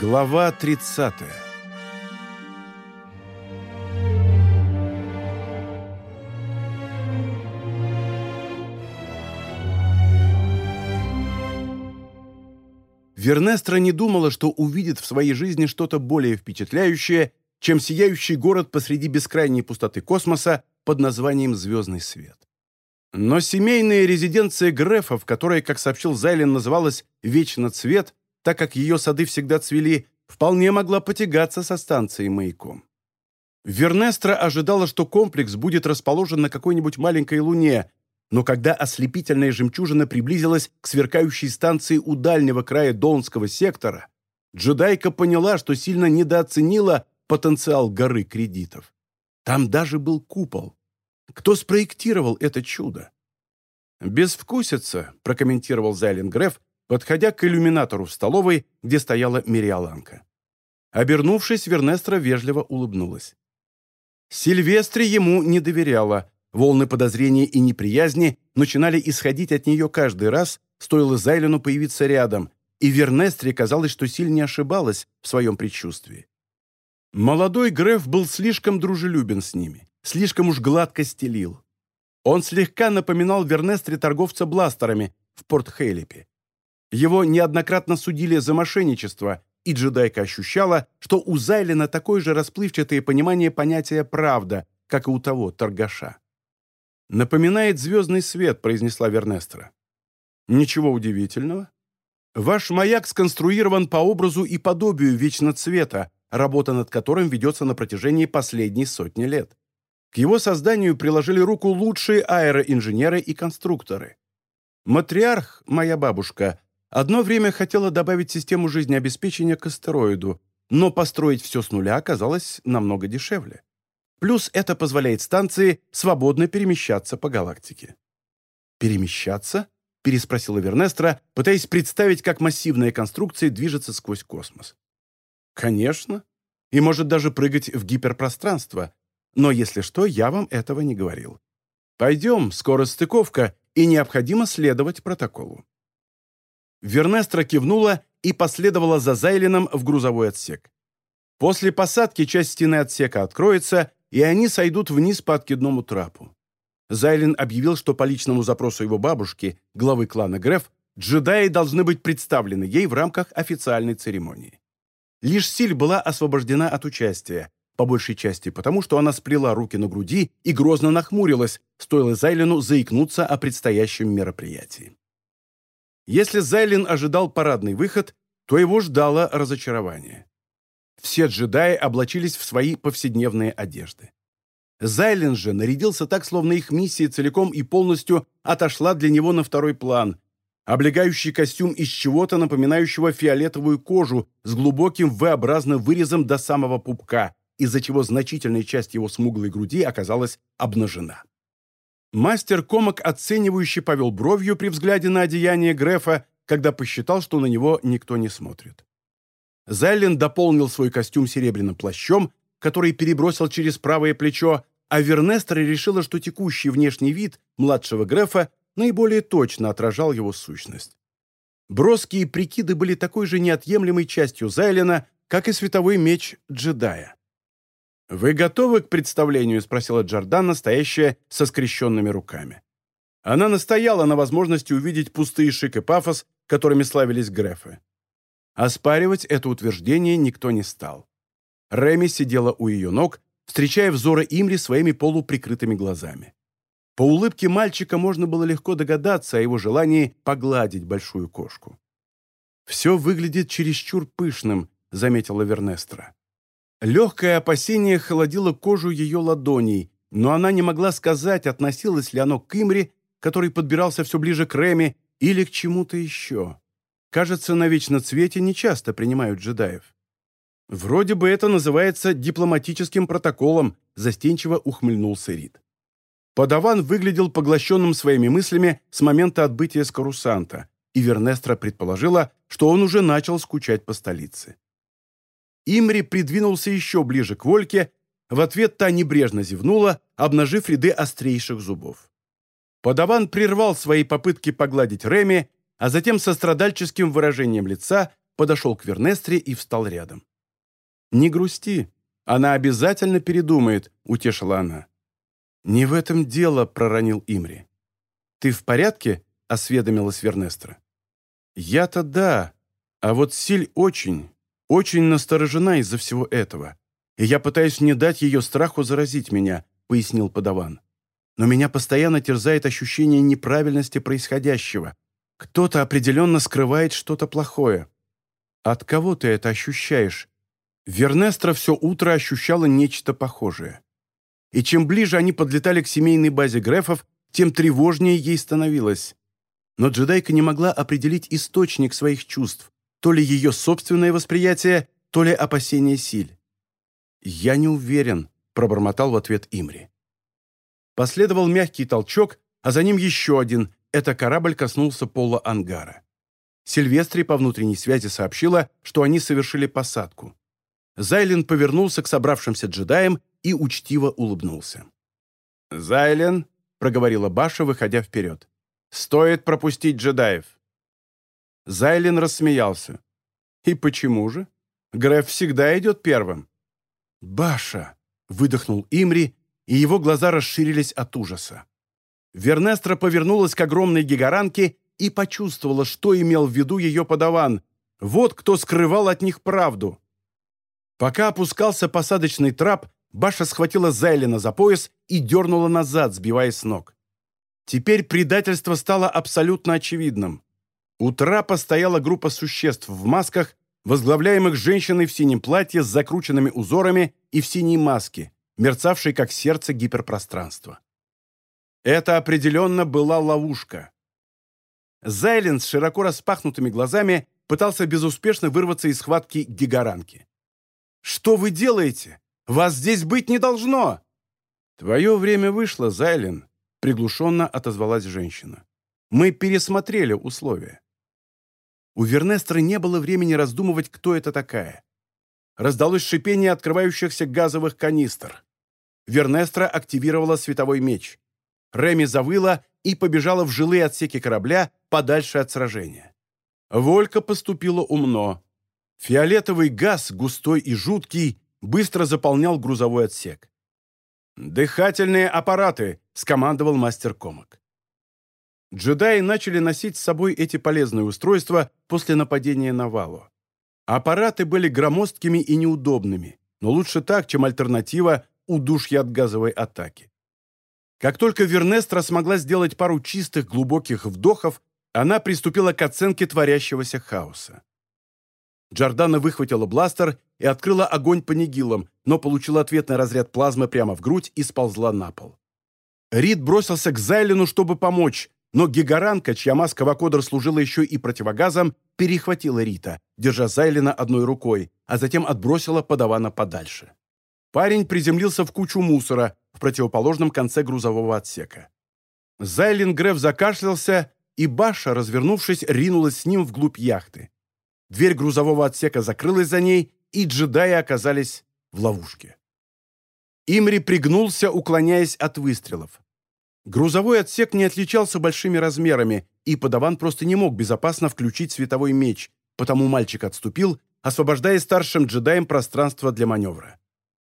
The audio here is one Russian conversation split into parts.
Глава 30 Вернестра не думала, что увидит в своей жизни что-то более впечатляющее, чем сияющий город посреди бескрайней пустоты космоса под названием «Звездный свет». Но семейная резиденция Грефов, которая, как сообщил Зайлен, называлась «Вечно цвет», так как ее сады всегда цвели, вполне могла потягаться со станцией маяком. Вернестра ожидала, что комплекс будет расположен на какой-нибудь маленькой луне, но когда ослепительная жемчужина приблизилась к сверкающей станции у дальнего края Донского сектора, джедайка поняла, что сильно недооценила потенциал горы кредитов. Там даже был купол. Кто спроектировал это чудо? «Безвкусица», — прокомментировал Зайлен Греф, подходя к иллюминатору в столовой, где стояла Мириаланка. Обернувшись, Вернестра вежливо улыбнулась. Сильвестре ему не доверяла. Волны подозрения и неприязни начинали исходить от нее каждый раз, стоило Зайлену появиться рядом, и Вернестре казалось, что Силь не ошибалась в своем предчувствии. Молодой Греф был слишком дружелюбен с ними, слишком уж гладко стелил. Он слегка напоминал Вернестре торговца бластерами в Порт-Хейлипе. Его неоднократно судили за мошенничество, и джедайка ощущала, что у Зайлина такое же расплывчатое понимание понятия «правда», как и у того торгаша. «Напоминает звездный свет», — произнесла Вернестра. «Ничего удивительного. Ваш маяк сконструирован по образу и подобию вечно цвета, работа над которым ведется на протяжении последней сотни лет. К его созданию приложили руку лучшие аэроинженеры и конструкторы. Матриарх, моя бабушка, одно время хотела добавить систему жизнеобеспечения к астероиду, но построить все с нуля оказалось намного дешевле. Плюс это позволяет станции свободно перемещаться по галактике. «Перемещаться?» – переспросила Вернестра, пытаясь представить, как массивная конструкция движется сквозь космос. Конечно. И может даже прыгать в гиперпространство. Но если что, я вам этого не говорил. Пойдем, скоро стыковка, и необходимо следовать протоколу. Вернестра кивнула и последовала за Зайлином в грузовой отсек. После посадки часть стены отсека откроется, и они сойдут вниз по откидному трапу. Зайлин объявил, что по личному запросу его бабушки, главы клана Греф, джедаи должны быть представлены ей в рамках официальной церемонии. Лишь Силь была освобождена от участия, по большей части потому, что она сплела руки на груди и грозно нахмурилась, стоило Зайлену заикнуться о предстоящем мероприятии. Если Зайлен ожидал парадный выход, то его ждало разочарование. Все джедаи облачились в свои повседневные одежды. Зайлен же нарядился так, словно их миссия целиком и полностью отошла для него на второй план, облегающий костюм из чего-то напоминающего фиолетовую кожу с глубоким V-образным вырезом до самого пупка, из-за чего значительная часть его смуглой груди оказалась обнажена. Мастер комок оценивающе повел бровью при взгляде на одеяние Грефа, когда посчитал, что на него никто не смотрит. Зайлен дополнил свой костюм серебряным плащом, который перебросил через правое плечо, а Вернестра решила, что текущий внешний вид младшего Грефа наиболее точно отражал его сущность. Броские прикиды были такой же неотъемлемой частью Зайлена, как и световой меч джедая. «Вы готовы к представлению?» — спросила Джордана, стоящая со скрещенными руками. Она настояла на возможности увидеть пустые шик и пафос, которыми славились Грефы. Оспаривать это утверждение никто не стал. Реми сидела у ее ног, встречая взоры Имри своими полуприкрытыми глазами. По улыбке мальчика можно было легко догадаться о его желании погладить большую кошку. «Все выглядит чересчур пышным», — заметила Вернестра. Легкое опасение холодило кожу ее ладоней, но она не могла сказать, относилось ли оно к Имре, который подбирался все ближе к Реми, или к чему-то еще. Кажется, на Вечном Цвете нечасто принимают джедаев. «Вроде бы это называется дипломатическим протоколом», — застенчиво ухмыльнулся Рид. Подаван выглядел поглощенным своими мыслями с момента отбытия с Карусанта, и Вернестра предположила, что он уже начал скучать по столице. Имри придвинулся еще ближе к Вольке, в ответ та небрежно зевнула, обнажив ряды острейших зубов. Подаван прервал свои попытки погладить Реми, а затем со страдальческим выражением лица подошел к Вернестре и встал рядом. «Не грусти, она обязательно передумает», — утешила она. «Не в этом дело», — проронил Имри. «Ты в порядке?» — осведомилась Вернестра. «Я-то да, а вот Силь очень, очень насторожена из-за всего этого, и я пытаюсь не дать ее страху заразить меня», — пояснил подаван. «Но меня постоянно терзает ощущение неправильности происходящего. Кто-то определенно скрывает что-то плохое. От кого ты это ощущаешь?» Вернестра все утро ощущала нечто похожее. И чем ближе они подлетали к семейной базе Грефов, тем тревожнее ей становилось. Но джедайка не могла определить источник своих чувств, то ли ее собственное восприятие, то ли опасение Силь. «Я не уверен», — пробормотал в ответ Имри. Последовал мягкий толчок, а за ним еще один. Это корабль коснулся пола ангара. Сильвестри по внутренней связи сообщила, что они совершили посадку. Зайлен повернулся к собравшимся джедаям и учтиво улыбнулся. «Зайлен», — проговорила Баша, выходя вперед, — «стоит пропустить джедаев». Зайлен рассмеялся. «И почему же? Греф всегда идет первым». «Баша!» — выдохнул Имри, и его глаза расширились от ужаса. Вернестра повернулась к огромной гигаранке и почувствовала, что имел в виду ее подаван. Вот кто скрывал от них правду. Пока опускался посадочный трап, Баша схватила Зайлина за пояс и дернула назад, сбивая с ног. Теперь предательство стало абсолютно очевидным. У трапа стояла группа существ в масках, возглавляемых женщиной в синем платье с закрученными узорами и в синей маске, мерцавшей как сердце гиперпространства. Это определенно была ловушка. Зайлен с широко распахнутыми глазами пытался безуспешно вырваться из схватки гигаранки. «Что вы делаете? Вас здесь быть не должно!» «Твое время вышло, Зайлен», — приглушенно отозвалась женщина. «Мы пересмотрели условия». У Вернестры не было времени раздумывать, кто это такая. Раздалось шипение открывающихся газовых канистр. Вернестра активировала световой меч. Реми завыла и побежала в жилые отсеки корабля подальше от сражения. Волька поступила умно. Фиолетовый газ, густой и жуткий, быстро заполнял грузовой отсек. «Дыхательные аппараты!» — скомандовал мастер комок. Джедаи начали носить с собой эти полезные устройства после нападения на Валу. Аппараты были громоздкими и неудобными, но лучше так, чем альтернатива удушья от газовой атаки. Как только Вернестра смогла сделать пару чистых глубоких вдохов, она приступила к оценке творящегося хаоса. Джордана выхватила бластер и открыла огонь по нигилам, но получила ответный разряд плазмы прямо в грудь и сползла на пол. Рид бросился к Зайлену, чтобы помочь, но гигаранка, чья маска Вакодер служила еще и противогазом, перехватила Рита, держа Зайлена одной рукой, а затем отбросила подавана подальше. Парень приземлился в кучу мусора в противоположном конце грузового отсека. Зайлен Греф закашлялся, и Баша, развернувшись, ринулась с ним вглубь яхты. Дверь грузового отсека закрылась за ней, и джедаи оказались в ловушке. Имри пригнулся, уклоняясь от выстрелов. Грузовой отсек не отличался большими размерами, и подаван просто не мог безопасно включить световой меч, потому мальчик отступил, освобождая старшим джедаем пространство для маневра.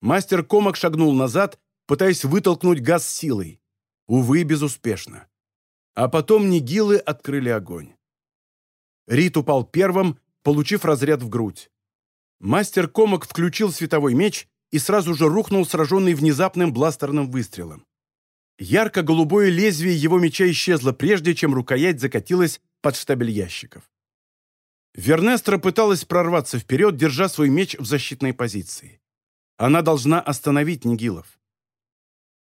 Мастер Комок шагнул назад, пытаясь вытолкнуть газ силой. Увы, безуспешно. А потом нигилы открыли огонь. Рит упал первым, получив разряд в грудь. Мастер Комок включил световой меч и сразу же рухнул, сраженный внезапным бластерным выстрелом. Ярко-голубое лезвие его меча исчезло, прежде чем рукоять закатилась под штабель ящиков. Вернестра пыталась прорваться вперед, держа свой меч в защитной позиции. Она должна остановить Нигилов.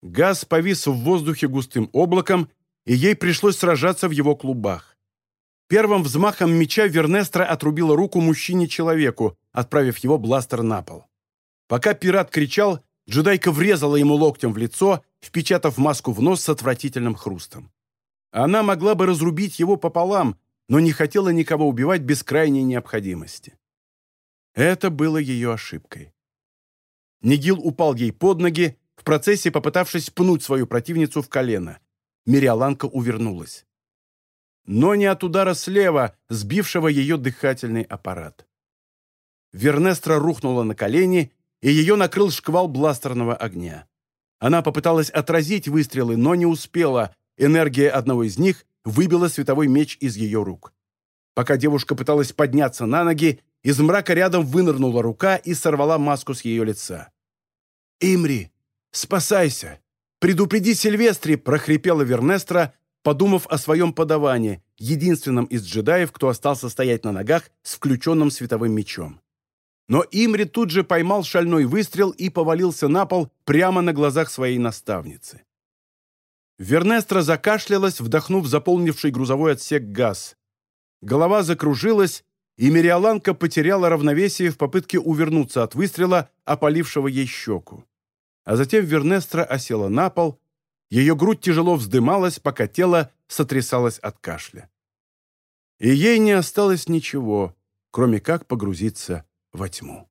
Газ повис в воздухе густым облаком, и ей пришлось сражаться в его клубах. Первым взмахом меча Вернестра отрубила руку мужчине-человеку, отправив его бластер на пол. Пока пират кричал, джедайка врезала ему локтем в лицо, впечатав маску в нос с отвратительным хрустом. Она могла бы разрубить его пополам, но не хотела никого убивать без крайней необходимости. Это было ее ошибкой. Нигил упал ей под ноги, в процессе попытавшись пнуть свою противницу в колено. Мириаланка увернулась. но не от удара слева, сбившего ее дыхательный аппарат. Вернестра рухнула на колени, и ее накрыл шквал бластерного огня. Она попыталась отразить выстрелы, но не успела. Энергия одного из них выбила световой меч из ее рук. Пока девушка пыталась подняться на ноги, из мрака рядом вынырнула рука и сорвала маску с ее лица. «Имри, спасайся! Предупреди Сильвестри!» – прохрипела Вернестра, подумав о своем подавании, единственном из джедаев, кто остался стоять на ногах с включенным световым мечом. Но Имри тут же поймал шальной выстрел и повалился на пол прямо на глазах своей наставницы. Вернестра закашлялась, вдохнув заполнивший грузовой отсек газ. Голова закружилась, и Мириаланка потеряла равновесие в попытке увернуться от выстрела, опалившего ей щеку. А затем Вернестра осела на пол, ее грудь тяжело вздымалась, пока тело сотрясалось от кашля. И ей не осталось ничего, кроме как погрузиться во тьму.